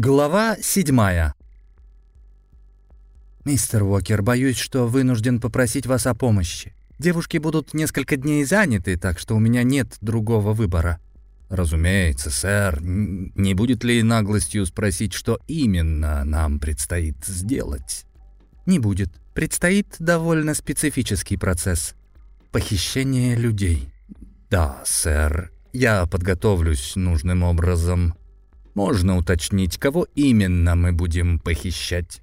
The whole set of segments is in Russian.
Глава седьмая. «Мистер Уокер, боюсь, что вынужден попросить вас о помощи. Девушки будут несколько дней заняты, так что у меня нет другого выбора». «Разумеется, сэр. Не будет ли наглостью спросить, что именно нам предстоит сделать?» «Не будет. Предстоит довольно специфический процесс. Похищение людей». «Да, сэр. Я подготовлюсь нужным образом. Можно уточнить, кого именно мы будем похищать?»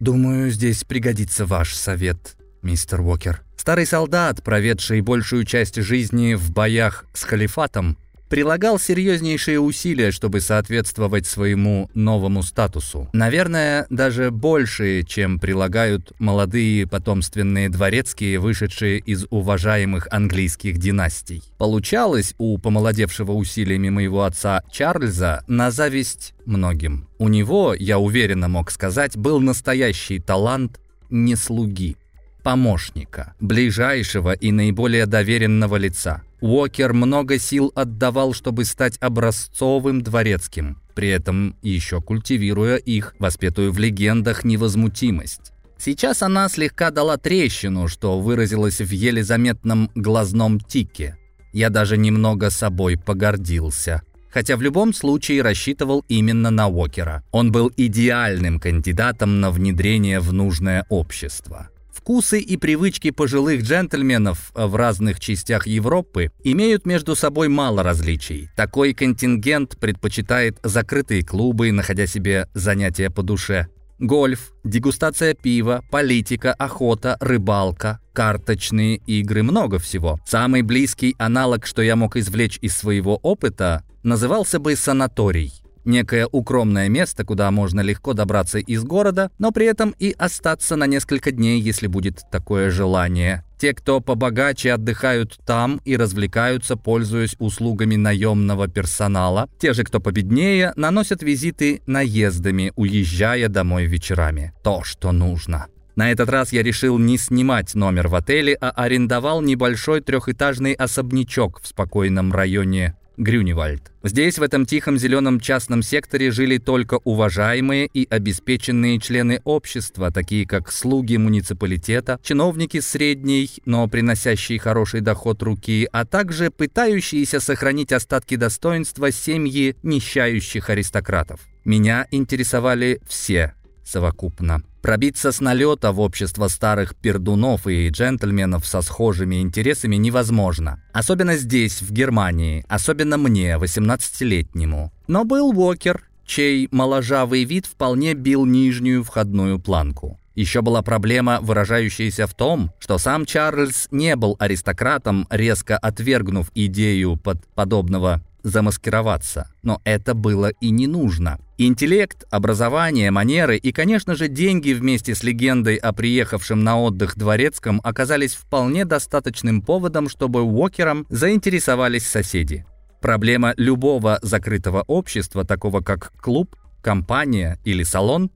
«Думаю, здесь пригодится ваш совет, мистер Уокер. Старый солдат, проведший большую часть жизни в боях с халифатом, прилагал серьезнейшие усилия, чтобы соответствовать своему новому статусу. Наверное, даже больше, чем прилагают молодые потомственные дворецкие, вышедшие из уважаемых английских династий. Получалось у помолодевшего усилиями моего отца Чарльза на зависть многим. У него, я уверенно мог сказать, был настоящий талант не слуги, помощника, ближайшего и наиболее доверенного лица. Уокер много сил отдавал, чтобы стать образцовым дворецким, при этом еще культивируя их, воспетую в легендах, невозмутимость. Сейчас она слегка дала трещину, что выразилось в еле заметном глазном тике. Я даже немного собой погордился. Хотя в любом случае рассчитывал именно на Уокера. Он был идеальным кандидатом на внедрение в нужное общество. Вкусы и привычки пожилых джентльменов в разных частях Европы имеют между собой мало различий. Такой контингент предпочитает закрытые клубы, находя себе занятия по душе. Гольф, дегустация пива, политика, охота, рыбалка, карточные игры, много всего. Самый близкий аналог, что я мог извлечь из своего опыта, назывался бы санаторий. Некое укромное место, куда можно легко добраться из города, но при этом и остаться на несколько дней, если будет такое желание. Те, кто побогаче, отдыхают там и развлекаются, пользуясь услугами наемного персонала. Те же, кто победнее, наносят визиты наездами, уезжая домой вечерами. То, что нужно. На этот раз я решил не снимать номер в отеле, а арендовал небольшой трехэтажный особнячок в спокойном районе Грюневальд. Здесь, в этом тихом зеленом частном секторе, жили только уважаемые и обеспеченные члены общества, такие как слуги муниципалитета, чиновники средней, но приносящие хороший доход руки, а также пытающиеся сохранить остатки достоинства семьи нищающих аристократов. Меня интересовали все совокупно. Пробиться с налета в общество старых пердунов и джентльменов со схожими интересами невозможно. Особенно здесь, в Германии, особенно мне, 18-летнему. Но был Уокер, чей моложавый вид вполне бил нижнюю входную планку. Еще была проблема, выражающаяся в том, что сам Чарльз не был аристократом, резко отвергнув идею под подобного замаскироваться. Но это было и не нужно. Интеллект, образование, манеры и, конечно же, деньги вместе с легендой о приехавшем на отдых дворецком оказались вполне достаточным поводом, чтобы Уокером заинтересовались соседи. Проблема любого закрытого общества, такого как клуб, компания или салон,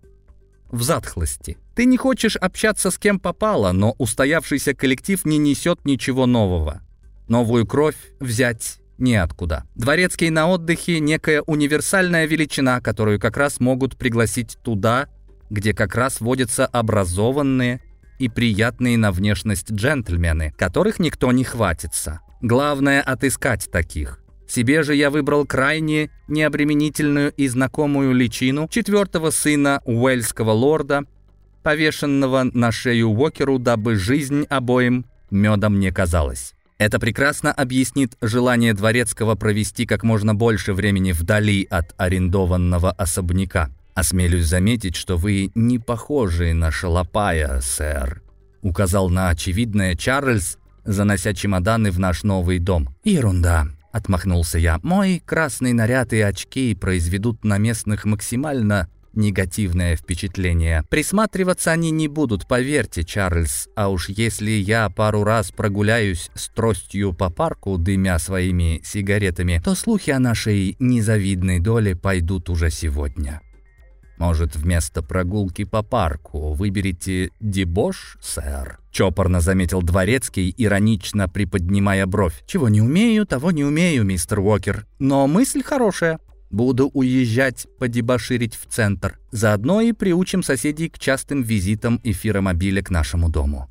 в затхлости. Ты не хочешь общаться с кем попало, но устоявшийся коллектив не несет ничего нового. Новую кровь взять неоткуда. Дворецкий на отдыхе – некая универсальная величина, которую как раз могут пригласить туда, где как раз водятся образованные и приятные на внешность джентльмены, которых никто не хватится. Главное – отыскать таких. Себе же я выбрал крайне необременительную и знакомую личину четвертого сына уэльского лорда, повешенного на шею Уокеру, дабы жизнь обоим медом не казалась. Это прекрасно объяснит желание Дворецкого провести как можно больше времени вдали от арендованного особняка. «Осмелюсь заметить, что вы не похожи на шалопая, сэр», указал на очевидное Чарльз, занося чемоданы в наш новый дом. «Ерунда», — отмахнулся я. «Мой красный наряд и очки произведут на местных максимально негативное впечатление. Присматриваться они не будут, поверьте, Чарльз. А уж если я пару раз прогуляюсь с тростью по парку, дымя своими сигаретами, то слухи о нашей незавидной доле пойдут уже сегодня. Может, вместо прогулки по парку выберите дебош, сэр?» Чопорно заметил Дворецкий, иронично приподнимая бровь. «Чего не умею, того не умею, мистер Уокер. Но мысль хорошая. Буду уезжать подебоширить в центр. Заодно и приучим соседей к частым визитам эфиромобиля к нашему дому».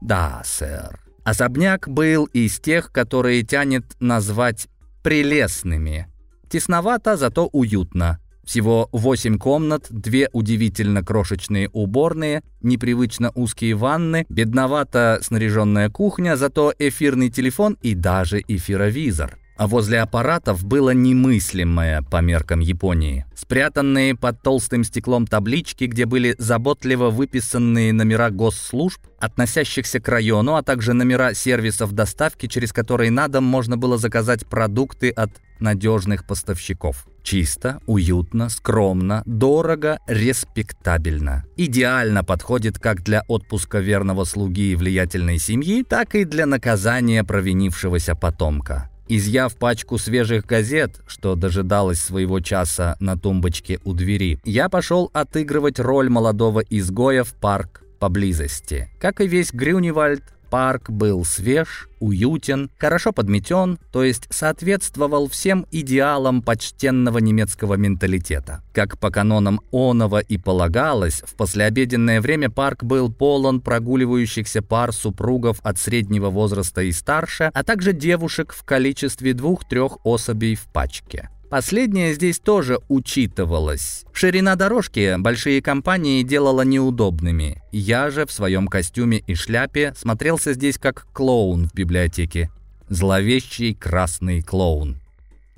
«Да, сэр». Особняк был из тех, которые тянет назвать «прелестными». Тесновато, зато уютно. Всего 8 комнат, две удивительно крошечные уборные, непривычно узкие ванны, бедновато снаряженная кухня, зато эфирный телефон и даже эфировизор. А возле аппаратов было немыслимое по меркам Японии. Спрятанные под толстым стеклом таблички, где были заботливо выписанные номера госслужб, относящихся к району, а также номера сервисов доставки, через которые на дом можно было заказать продукты от надежных поставщиков. Чисто, уютно, скромно, дорого, респектабельно. Идеально подходит как для отпуска верного слуги и влиятельной семьи, так и для наказания провинившегося потомка. Изъяв пачку свежих газет, что дожидалось своего часа на тумбочке у двери, я пошел отыгрывать роль молодого изгоя в парк поблизости. Как и весь Грюневальд, Парк был свеж, уютен, хорошо подметен, то есть соответствовал всем идеалам почтенного немецкого менталитета. Как по канонам Онова и полагалось, в послеобеденное время парк был полон прогуливающихся пар супругов от среднего возраста и старше, а также девушек в количестве двух-трех особей в пачке. Последнее здесь тоже учитывалось. Ширина дорожки большие компании делала неудобными. Я же в своем костюме и шляпе смотрелся здесь как клоун в библиотеке. Зловещий красный клоун.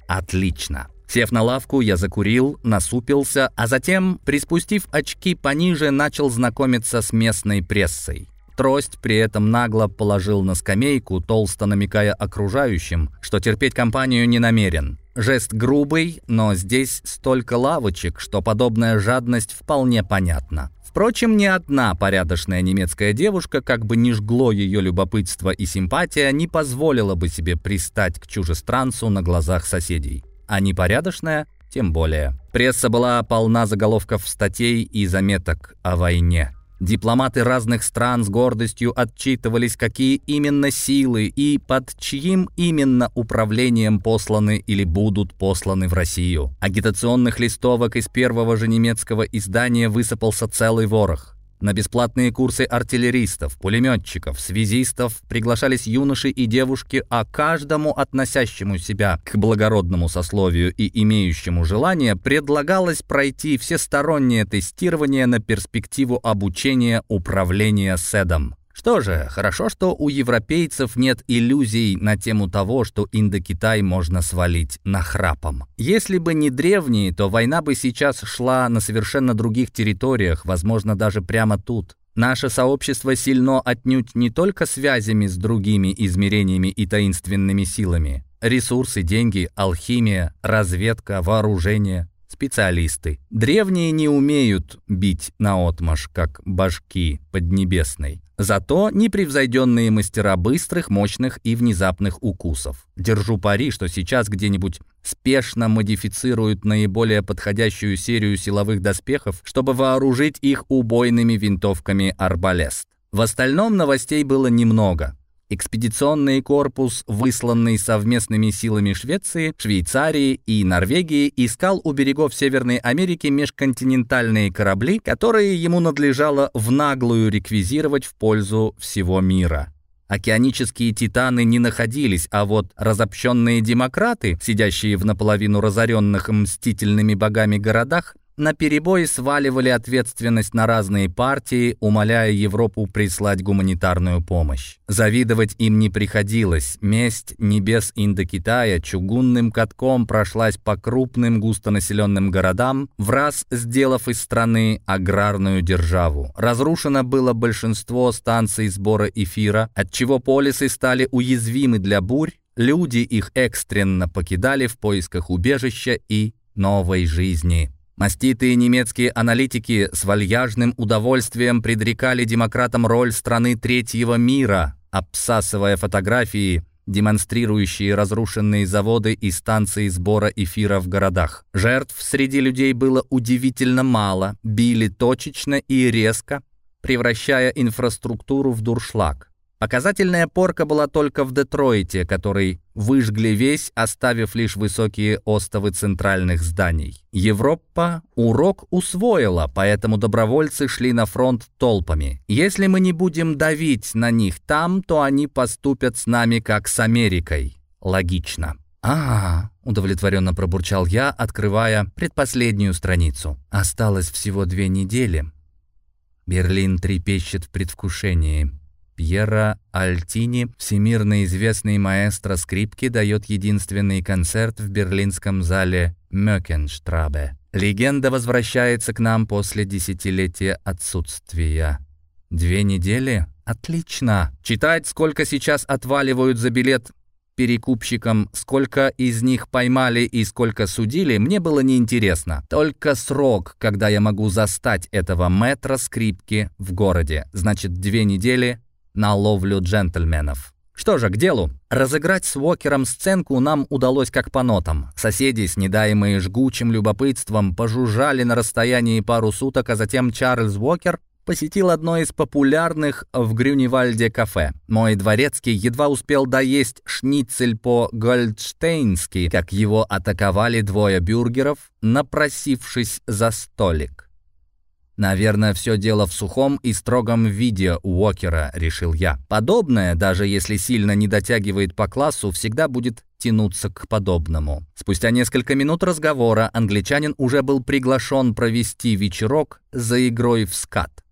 Отлично. Сев на лавку, я закурил, насупился, а затем, приспустив очки пониже, начал знакомиться с местной прессой. Трость при этом нагло положил на скамейку, толсто намекая окружающим, что терпеть компанию не намерен. Жест грубый, но здесь столько лавочек, что подобная жадность вполне понятна. Впрочем, ни одна порядочная немецкая девушка, как бы ни жгло ее любопытство и симпатия, не позволила бы себе пристать к чужестранцу на глазах соседей. А непорядочная тем более. Пресса была полна заголовков статей и заметок о войне. Дипломаты разных стран с гордостью отчитывались, какие именно силы и под чьим именно управлением посланы или будут посланы в Россию. Агитационных листовок из первого же немецкого издания высыпался целый ворох. На бесплатные курсы артиллеристов, пулеметчиков, связистов приглашались юноши и девушки, а каждому относящему себя к благородному сословию и имеющему желание предлагалось пройти всестороннее тестирование на перспективу обучения управления СЭДом. Что же, хорошо, что у европейцев нет иллюзий на тему того, что Индокитай можно свалить нахрапом. Если бы не древние, то война бы сейчас шла на совершенно других территориях, возможно, даже прямо тут. Наше сообщество сильно отнюдь не только связями с другими измерениями и таинственными силами. Ресурсы, деньги, алхимия, разведка, вооружение, специалисты. Древние не умеют бить наотмашь, как башки поднебесной. Зато непревзойденные мастера быстрых, мощных и внезапных укусов. Держу пари, что сейчас где-нибудь спешно модифицируют наиболее подходящую серию силовых доспехов, чтобы вооружить их убойными винтовками «Арбалест». В остальном новостей было немного. Экспедиционный корпус, высланный совместными силами Швеции, Швейцарии и Норвегии, искал у берегов Северной Америки межконтинентальные корабли, которые ему надлежало в наглую реквизировать в пользу всего мира. Океанические титаны не находились, а вот разобщенные демократы, сидящие в наполовину разоренных мстительными богами городах, на перебой сваливали ответственность на разные партии, умоляя Европу прислать гуманитарную помощь. Завидовать им не приходилось. Месть небес Индокитая чугунным катком прошлась по крупным густонаселенным городам, в раз сделав из страны аграрную державу. Разрушено было большинство станций сбора эфира, отчего полисы стали уязвимы для бурь, люди их экстренно покидали в поисках убежища и новой жизни. Маститые немецкие аналитики с вальяжным удовольствием предрекали демократам роль страны третьего мира, обсасывая фотографии, демонстрирующие разрушенные заводы и станции сбора эфира в городах. Жертв среди людей было удивительно мало, били точечно и резко, превращая инфраструктуру в дуршлаг. Показательная порка была только в Детройте, который выжгли весь, оставив лишь высокие остовы центральных зданий. Европа урок усвоила, поэтому добровольцы шли на фронт толпами. Если мы не будем давить на них там, то они поступят с нами как с Америкой. Логично. «А, удовлетворенно пробурчал я, открывая предпоследнюю страницу. «Осталось всего две недели». Берлин трепещет в предвкушении. Пьера Альтини, всемирно известный маэстро скрипки, дает единственный концерт в берлинском зале Мёкенштрабе. Легенда возвращается к нам после десятилетия отсутствия. Две недели? Отлично. Читать, сколько сейчас отваливают за билет перекупщикам, сколько из них поймали и сколько судили, мне было неинтересно. Только срок, когда я могу застать этого метра скрипки в городе. Значит, две недели на ловлю джентльменов. Что же, к делу. Разыграть с Уокером сценку нам удалось как по нотам. Соседи, снедаемые жгучим любопытством, пожужжали на расстоянии пару суток, а затем Чарльз Уокер посетил одно из популярных в Грюневальде кафе. Мой дворецкий едва успел доесть шницель по-гольдштейнски, как его атаковали двое бюргеров, напросившись за столик. Наверное, все дело в сухом и строгом виде Уокера, решил я. Подобное, даже если сильно не дотягивает по классу, всегда будет тянуться к подобному. Спустя несколько минут разговора англичанин уже был приглашен провести вечерок за игрой в скат.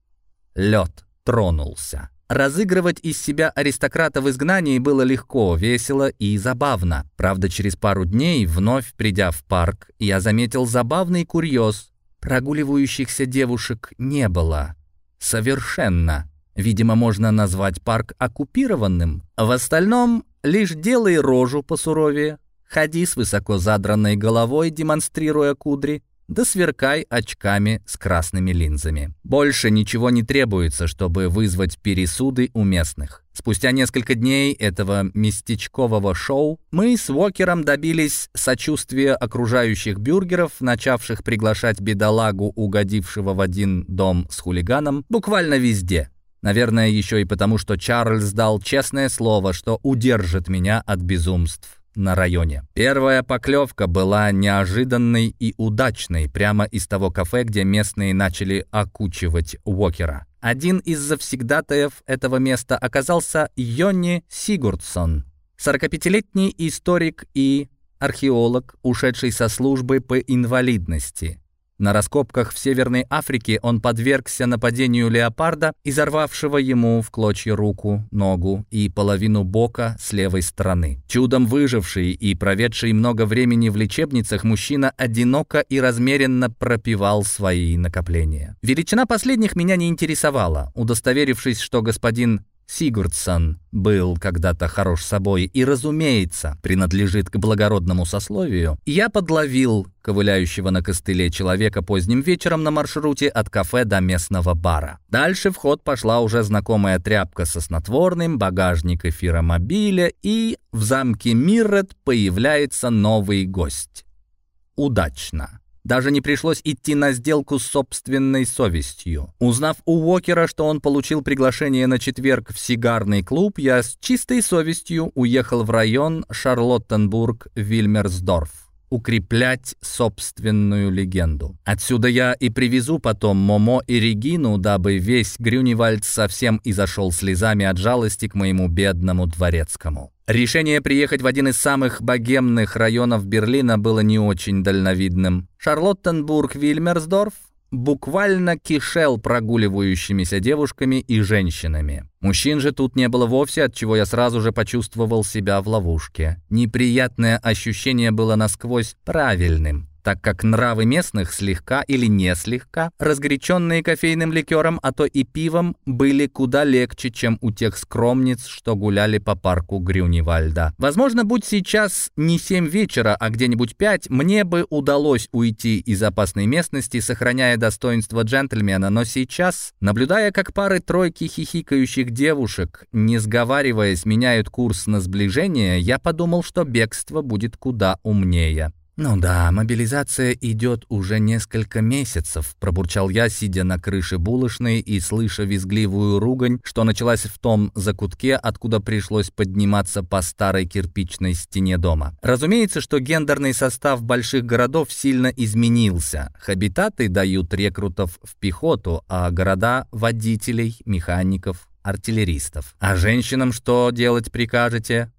Лед тронулся. Разыгрывать из себя аристократа в изгнании было легко, весело и забавно. Правда, через пару дней, вновь придя в парк, я заметил забавный курьез, Прогуливающихся девушек не было. Совершенно. Видимо, можно назвать парк оккупированным. В остальном лишь делай рожу посуровее, ходи с высоко задранной головой, демонстрируя кудри, да сверкай очками с красными линзами. Больше ничего не требуется, чтобы вызвать пересуды у местных. Спустя несколько дней этого местечкового шоу мы с Уокером добились сочувствия окружающих бюргеров, начавших приглашать бедолагу, угодившего в один дом с хулиганом, буквально везде. Наверное, еще и потому, что Чарльз дал честное слово, что удержит меня от безумств на районе. Первая поклевка была неожиданной и удачной прямо из того кафе, где местные начали окучивать Уокера. Один из завсегдатаев этого места оказался Йонни Сигурдсон, 45-летний историк и археолог, ушедший со службы по инвалидности. На раскопках в Северной Африке он подвергся нападению леопарда, изорвавшего ему в клочья руку, ногу и половину бока с левой стороны. Чудом выживший и проведший много времени в лечебницах, мужчина одиноко и размеренно пропивал свои накопления. Величина последних меня не интересовала. Удостоверившись, что господин Сигурдсон был когда-то хорош собой и, разумеется, принадлежит к благородному сословию, я подловил ковыляющего на костыле человека поздним вечером на маршруте от кафе до местного бара. Дальше в ход пошла уже знакомая тряпка со снотворным, багажник эфиромобиля, и в замке Миррет появляется новый гость. Удачно. Даже не пришлось идти на сделку с собственной совестью. Узнав у Уокера, что он получил приглашение на четверг в сигарный клуб, я с чистой совестью уехал в район Шарлоттенбург-Вильмерсдорф укреплять собственную легенду. Отсюда я и привезу потом Момо и Регину, дабы весь Грюневальд совсем изошел слезами от жалости к моему бедному дворецкому. Решение приехать в один из самых богемных районов Берлина было не очень дальновидным. Шарлоттенбург-Вильмерсдорф буквально кишел прогуливающимися девушками и женщинами. Мужчин же тут не было вовсе, от чего я сразу же почувствовал себя в ловушке. Неприятное ощущение было насквозь правильным так как нравы местных слегка или не слегка, разгоряченные кофейным ликером, а то и пивом, были куда легче, чем у тех скромниц, что гуляли по парку Грюневальда. Возможно, будь сейчас не семь вечера, а где-нибудь пять, мне бы удалось уйти из опасной местности, сохраняя достоинство джентльмена, но сейчас, наблюдая, как пары тройки хихикающих девушек, не сговариваясь, меняют курс на сближение, я подумал, что бегство будет куда умнее. «Ну да, мобилизация идет уже несколько месяцев», — пробурчал я, сидя на крыше булочной и слыша визгливую ругань, что началась в том закутке, откуда пришлось подниматься по старой кирпичной стене дома. Разумеется, что гендерный состав больших городов сильно изменился. Хабитаты дают рекрутов в пехоту, а города — водителей, механиков, артиллеристов. А женщинам что делать прикажете?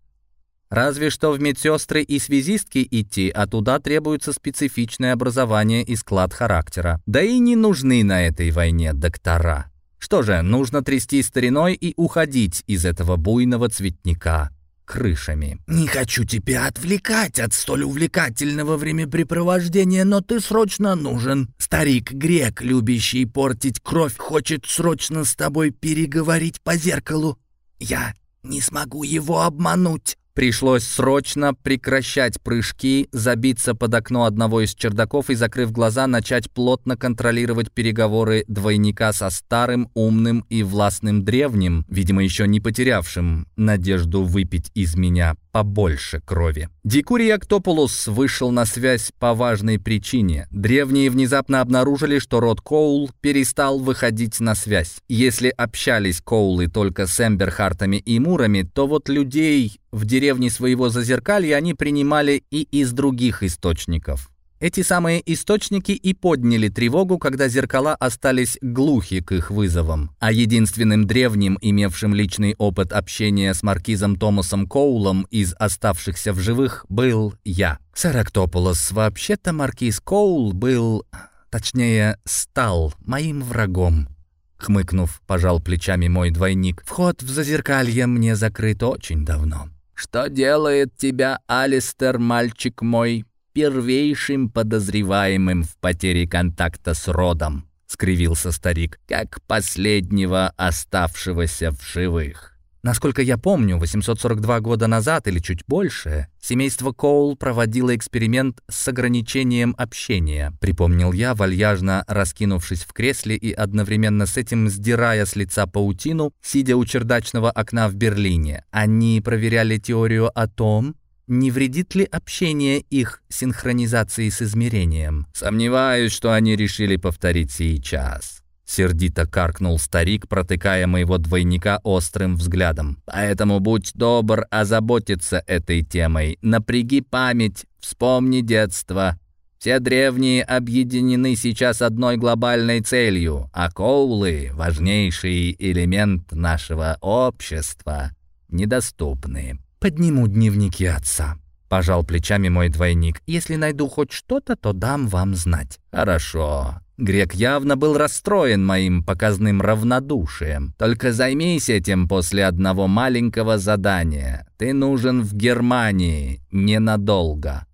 Разве что в медсестры и связистки идти, а туда требуется специфичное образование и склад характера. Да и не нужны на этой войне доктора. Что же, нужно трясти стариной и уходить из этого буйного цветника крышами. «Не хочу тебя отвлекать от столь увлекательного времяпрепровождения, но ты срочно нужен. Старик-грек, любящий портить кровь, хочет срочно с тобой переговорить по зеркалу. Я не смогу его обмануть». Пришлось срочно прекращать прыжки, забиться под окно одного из чердаков и, закрыв глаза, начать плотно контролировать переговоры двойника со старым, умным и властным древним, видимо, еще не потерявшим надежду выпить из меня побольше крови. Дикурий Актопулус вышел на связь по важной причине. Древние внезапно обнаружили, что род Коул перестал выходить на связь. Если общались Коулы только с Эмберхартами и Мурами, то вот людей в деревне своего зазеркалья они принимали и из других источников. Эти самые источники и подняли тревогу, когда зеркала остались глухи к их вызовам. А единственным древним, имевшим личный опыт общения с маркизом Томасом Коулом из оставшихся в живых, был я. Сарактополос, вообще-то маркиз Коул был, точнее, стал моим врагом. Хмыкнув, пожал плечами мой двойник. Вход в зазеркалье мне закрыт очень давно. «Что делает тебя, Алистер, мальчик мой?» первейшим подозреваемым в потере контакта с родом», — скривился старик, «как последнего оставшегося в живых». Насколько я помню, 842 года назад или чуть больше, семейство Коул проводило эксперимент с ограничением общения. Припомнил я, вальяжно раскинувшись в кресле и одновременно с этим сдирая с лица паутину, сидя у чердачного окна в Берлине. Они проверяли теорию о том, не вредит ли общение их синхронизации с измерением? Сомневаюсь, что они решили повторить сейчас. Сердито каркнул старик, протыкая моего двойника острым взглядом. «Поэтому будь добр озаботиться этой темой. Напряги память, вспомни детство. Все древние объединены сейчас одной глобальной целью, а коулы, важнейший элемент нашего общества, недоступны. «Подниму дневники отца», — пожал плечами мой двойник. «Если найду хоть что-то, то дам вам знать». «Хорошо». Грек явно был расстроен моим показным равнодушием. «Только займись этим после одного маленького задания. Ты нужен в Германии ненадолго».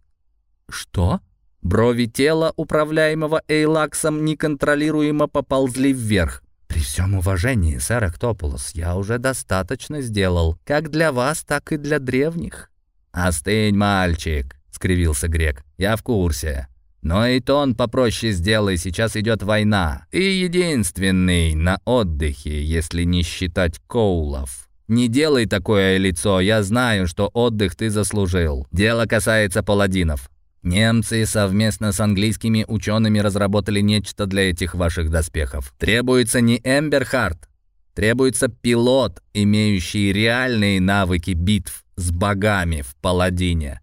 «Что?» Брови тела, управляемого Эйлаксом, неконтролируемо поползли вверх. «При всем уважении, сэр Актопулос, я уже достаточно сделал, как для вас, так и для древних». «Остынь, мальчик», — скривился Грек. «Я в курсе. Но и тон попроще сделай, сейчас идет война. И единственный на отдыхе, если не считать Коулов. Не делай такое лицо, я знаю, что отдых ты заслужил. Дело касается паладинов. Немцы совместно с английскими учеными разработали нечто для этих ваших доспехов. Требуется не Эмберхарт, требуется пилот, имеющий реальные навыки битв с богами в Паладине.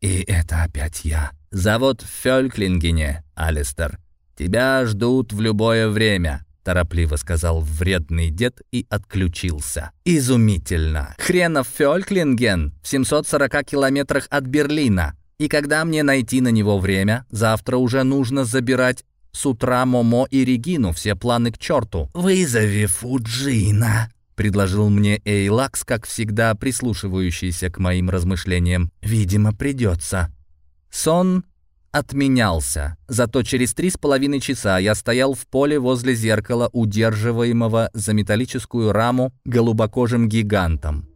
И это опять я. Завод в Фёльклингене, Алистер. Тебя ждут в любое время. — торопливо сказал вредный дед и отключился. «Изумительно! Хренов Фёльклинген в 740 километрах от Берлина. И когда мне найти на него время? Завтра уже нужно забирать с утра Момо и Регину, все планы к черту. «Вызови Фуджина», — предложил мне Эйлакс, как всегда прислушивающийся к моим размышлениям. «Видимо, придется». Сон отменялся. Зато через три с половиной часа я стоял в поле возле зеркала, удерживаемого за металлическую раму голубокожим гигантом.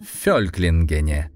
Фёльклингене.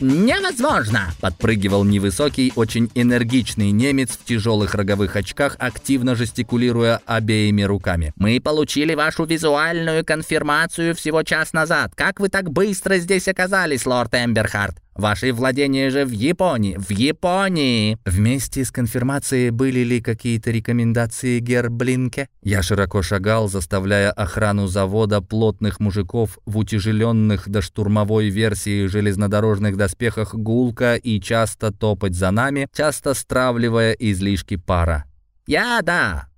Невозможно!» Подпрыгивал невысокий, очень энергичный немец в тяжелых роговых очках, активно жестикулируя обеими руками. «Мы получили вашу визуальную конфирмацию всего час назад. Как вы так быстро здесь оказались, лорд Эмберхарт? Ваши владения же в Японии! В Японии!» Вместе с конфирмацией были ли какие-то рекомендации Герблинке? Я широко шагал, заставляя охрану завода плотных мужиков в утяжеленных до штурмовой версии железнодорожных доспехах гулко и часто топать за нами, часто стравливая излишки пара. «Я да,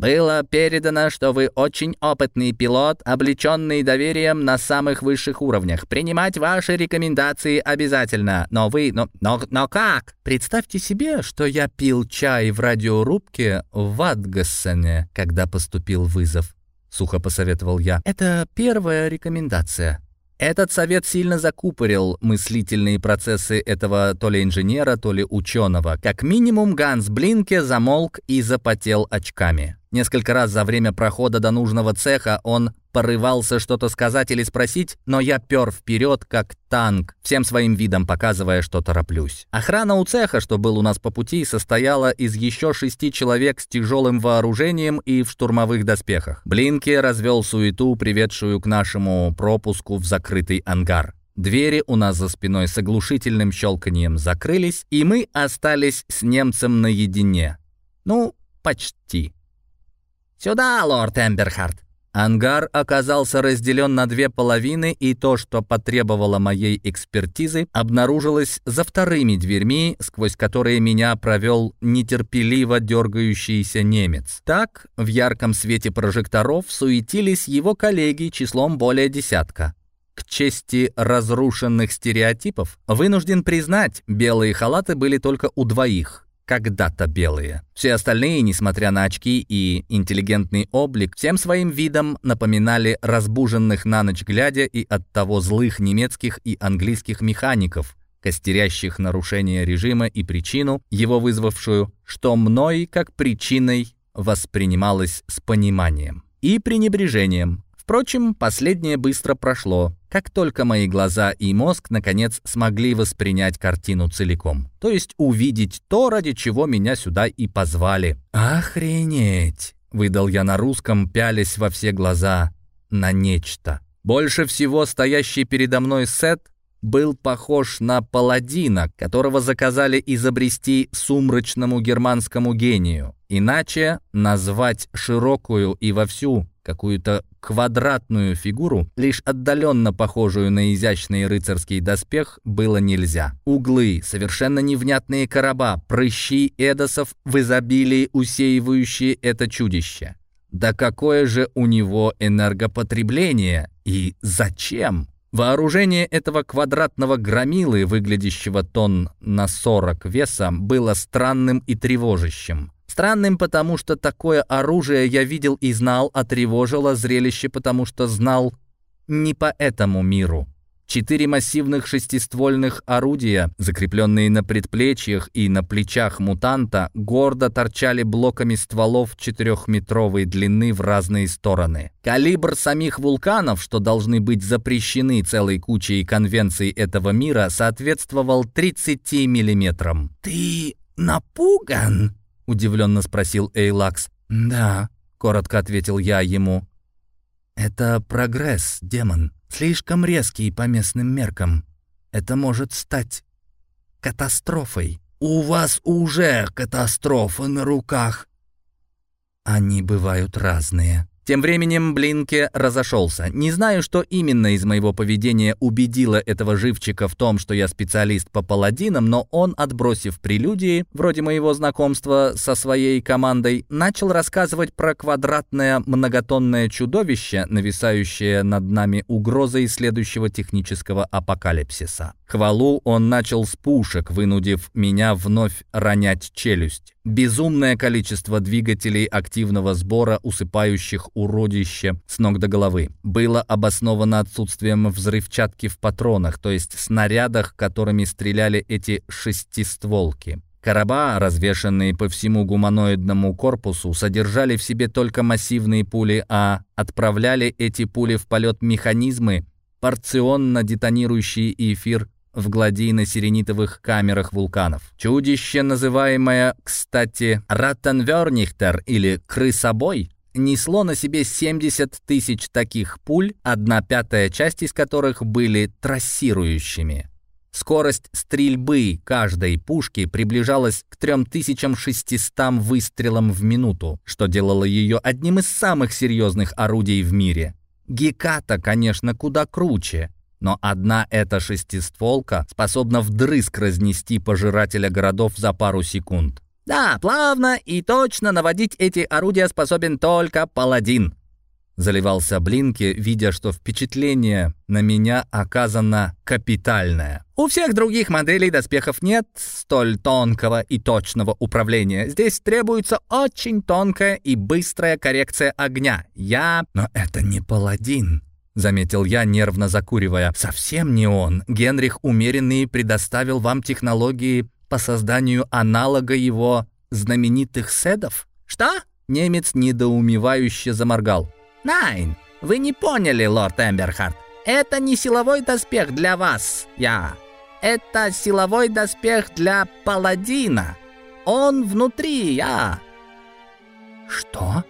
было передано, что вы очень опытный пилот, облеченный доверием на самых высших уровнях. Принимать ваши рекомендации обязательно. Но вы... Но, но, но как? Представьте себе, что я пил чай в радиорубке в Ватгассене, когда поступил вызов. Сухо посоветовал я. Это первая рекомендация. Этот совет сильно закупорил мыслительные процессы этого то ли инженера, то ли ученого. Как минимум Ганс Блинке замолк и запотел очками. Несколько раз за время прохода до нужного цеха он порывался что-то сказать или спросить, но я пер вперед, как танк, всем своим видом показывая, что тороплюсь. Охрана у цеха, что был у нас по пути, состояла из еще шести человек с тяжелым вооружением и в штурмовых доспехах. Блинки развел суету, приведшую к нашему пропуску в закрытый ангар. Двери у нас за спиной с оглушительным щелканием закрылись, и мы остались с немцем наедине. Ну, почти. «Сюда, лорд Эмберхарт!» Ангар оказался разделен на две половины, и то, что потребовало моей экспертизы, обнаружилось за вторыми дверьми, сквозь которые меня провел нетерпеливо дергающийся немец. Так, в ярком свете прожекторов суетились его коллеги числом более десятка. К чести разрушенных стереотипов, вынужден признать, белые халаты были только у двоих — когда-то белые. Все остальные, несмотря на очки и интеллигентный облик, всем своим видом напоминали разбуженных на ночь глядя и от того злых немецких и английских механиков, костерящих нарушение режима и причину, его вызвавшую, что мной как причиной воспринималось с пониманием и пренебрежением. Впрочем, последнее быстро прошло, как только мои глаза и мозг наконец смогли воспринять картину целиком. То есть увидеть то, ради чего меня сюда и позвали. «Охренеть!» — выдал я на русском, пялясь во все глаза на нечто. Больше всего стоящий передо мной сет был похож на паладина, которого заказали изобрести сумрачному германскому гению. Иначе назвать широкую и вовсю какую-то квадратную фигуру, лишь отдаленно похожую на изящный рыцарский доспех, было нельзя. Углы, совершенно невнятные короба, прыщи эдосов в изобилии, усеивающие это чудище. Да какое же у него энергопотребление и зачем? Вооружение этого квадратного громилы, выглядящего тонн на 40 веса, было странным и тревожащим. Странным, потому что такое оружие я видел и знал, а тревожило зрелище, потому что знал не по этому миру. Четыре массивных шестиствольных орудия, закрепленные на предплечьях и на плечах мутанта, гордо торчали блоками стволов четырехметровой длины в разные стороны. Калибр самих вулканов, что должны быть запрещены целой кучей конвенций этого мира, соответствовал 30 миллиметрам. «Ты напуган?» Удивленно спросил Эйлакс. «Да», — коротко ответил я ему. «Это прогресс, демон, слишком резкий по местным меркам. Это может стать катастрофой. У вас уже катастрофа на руках». «Они бывают разные», тем временем Блинке разошелся. Не знаю, что именно из моего поведения убедило этого живчика в том, что я специалист по паладинам, но он, отбросив прелюдии, вроде моего знакомства со своей командой, начал рассказывать про квадратное многотонное чудовище, нависающее над нами угрозой следующего технического апокалипсиса. Хвалу он начал с пушек, вынудив меня вновь ронять челюсть. Безумное количество двигателей активного сбора, усыпающих уродище с ног до головы, было обосновано отсутствием взрывчатки в патронах, то есть снарядах, которыми стреляли эти шестистволки. Короба, развешанные по всему гуманоидному корпусу, содержали в себе только массивные пули, а отправляли эти пули в полет механизмы, порционно детонирующие эфир в гладийно-сиренитовых камерах вулканов. Чудище, называемое, кстати, Раттенвернихтер или Крысобой, несло на себе 70 тысяч таких пуль, одна пятая часть из которых были трассирующими. Скорость стрельбы каждой пушки приближалась к 3600 выстрелам в минуту, что делало ее одним из самых серьезных орудий в мире. Геката, конечно, куда круче, но одна эта шестистволка способна вдрызг разнести пожирателя городов за пару секунд. Да, плавно и точно наводить эти орудия способен только паладин. Заливался Блинки, видя, что впечатление на меня оказано капитальное. У всех других моделей доспехов нет столь тонкого и точного управления. Здесь требуется очень тонкая и быстрая коррекция огня. Я... Но это не паладин. — заметил я, нервно закуривая. «Совсем не он. Генрих Умеренный предоставил вам технологии по созданию аналога его знаменитых седов?» «Что?» — немец недоумевающе заморгал. «Найн, вы не поняли, лорд Эмберхарт. Это не силовой доспех для вас, я. Это силовой доспех для паладина. Он внутри, я». «Что?»